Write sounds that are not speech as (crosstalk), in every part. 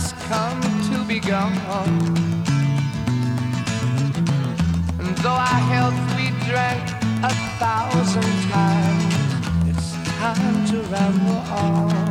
has come to be gone. And though our health we drank a thousand times, it's time to ramble on.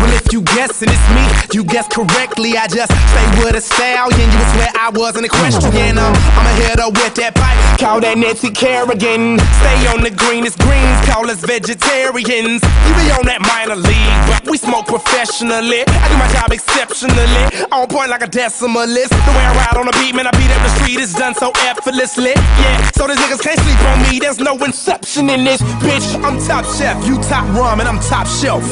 Well, if you guessing it's me, you guess correctly. I just say with a stallion, you would swear I wasn't a question. I'ma hit with that pipe, call that Nancy Kerrigan. Stay on the greenest greens, call us vegetarians. You be on that minor league, but we smoke professionally. I do my job exceptionally, on point like a decimalist. The way I ride on the beat, man, I beat up the street, it's done so effortlessly. Yeah, so these niggas can't sleep on me, there's no inception in this bitch. I'm top chef, you top Ramen, and I'm top shelf.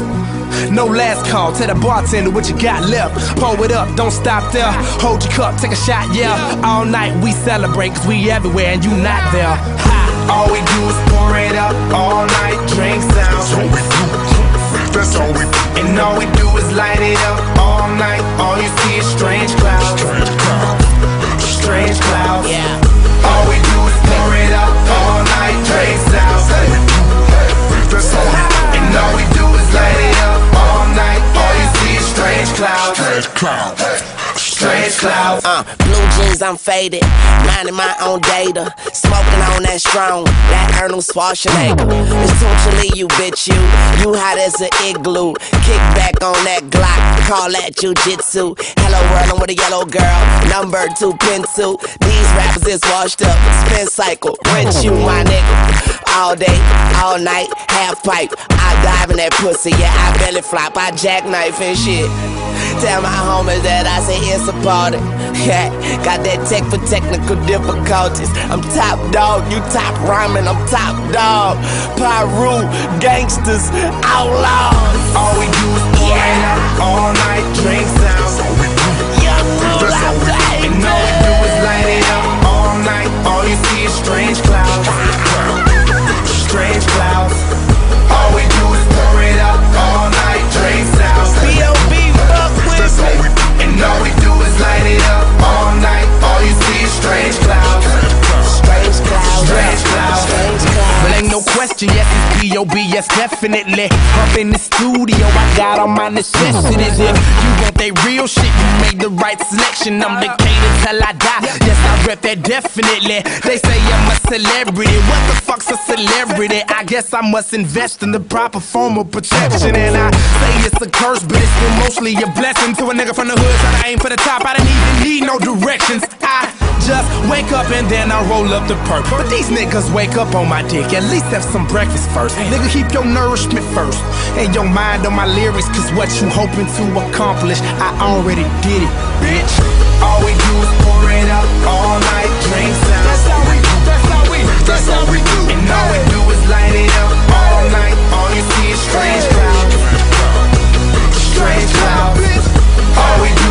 No last call, tell the bartender what you got left. Pour it up, don't stop there. Hold your cup, take a shot, yeah. All night we celebrate, cause we everywhere and you not there. Ha. All we do is pour it up, all night drinks down. That's all we do. That's all we do. And all we do is light it up all night. All you see is strange clouds. Strange crowd. Strange clouds. Yeah. All we do is pour it up all night, drinks down. That's all we do. And all we do clouds. Strange crowd. Strange clouds. Uh, blue jeans, I'm faded. Minding my own data. Smoking on that strong, that Arnold Schwarzenegger. Essentially, you bitch, you. You hot as an igloo. Kick back on that Glock. Call that jujitsu. Hello, world, I'm with a yellow girl. Number two pencil. These rappers is washed up. Spin cycle. Rinse you, my nigga. All day, all night, half pipe. I dive in that pussy, yeah, I belly flop, I jackknife and shit. Tell my homies that I say it's a party. (laughs) Yeah, got that tech for technical difficulties. I'm top dog, you top rhyming, I'm top dog. Pyru, gangsters, outlaws. All we do is pour it up all night, drinks down. Young rules, I play. And all we do is light it yes, definitely. Up in the studio, I got all my necessities. If you want that real shit, you made the right selection. I'm Decatur till I die. Yes, I rep that definitely. They say I'm a celebrity. What the fuck's a celebrity? I guess I must invest in the proper form of protection. And I say it's a curse, but it's still mostly a blessing to a nigga from the hood trying to aim for the top. I didn't even need no directions. I just wake up and then I roll up the perk. But these niggas wake up on my dick. At least have some breakfast first. Nigga, keep your nourishment first. And your mind on my lyrics, cause what you hoping to accomplish, I already did it, bitch. All we do is pour it up all night, drinks down. That's how we, do, that's how we, That's all we do. And all we do is light it up all night. All you see is strange clouds. Strange clouds. All we do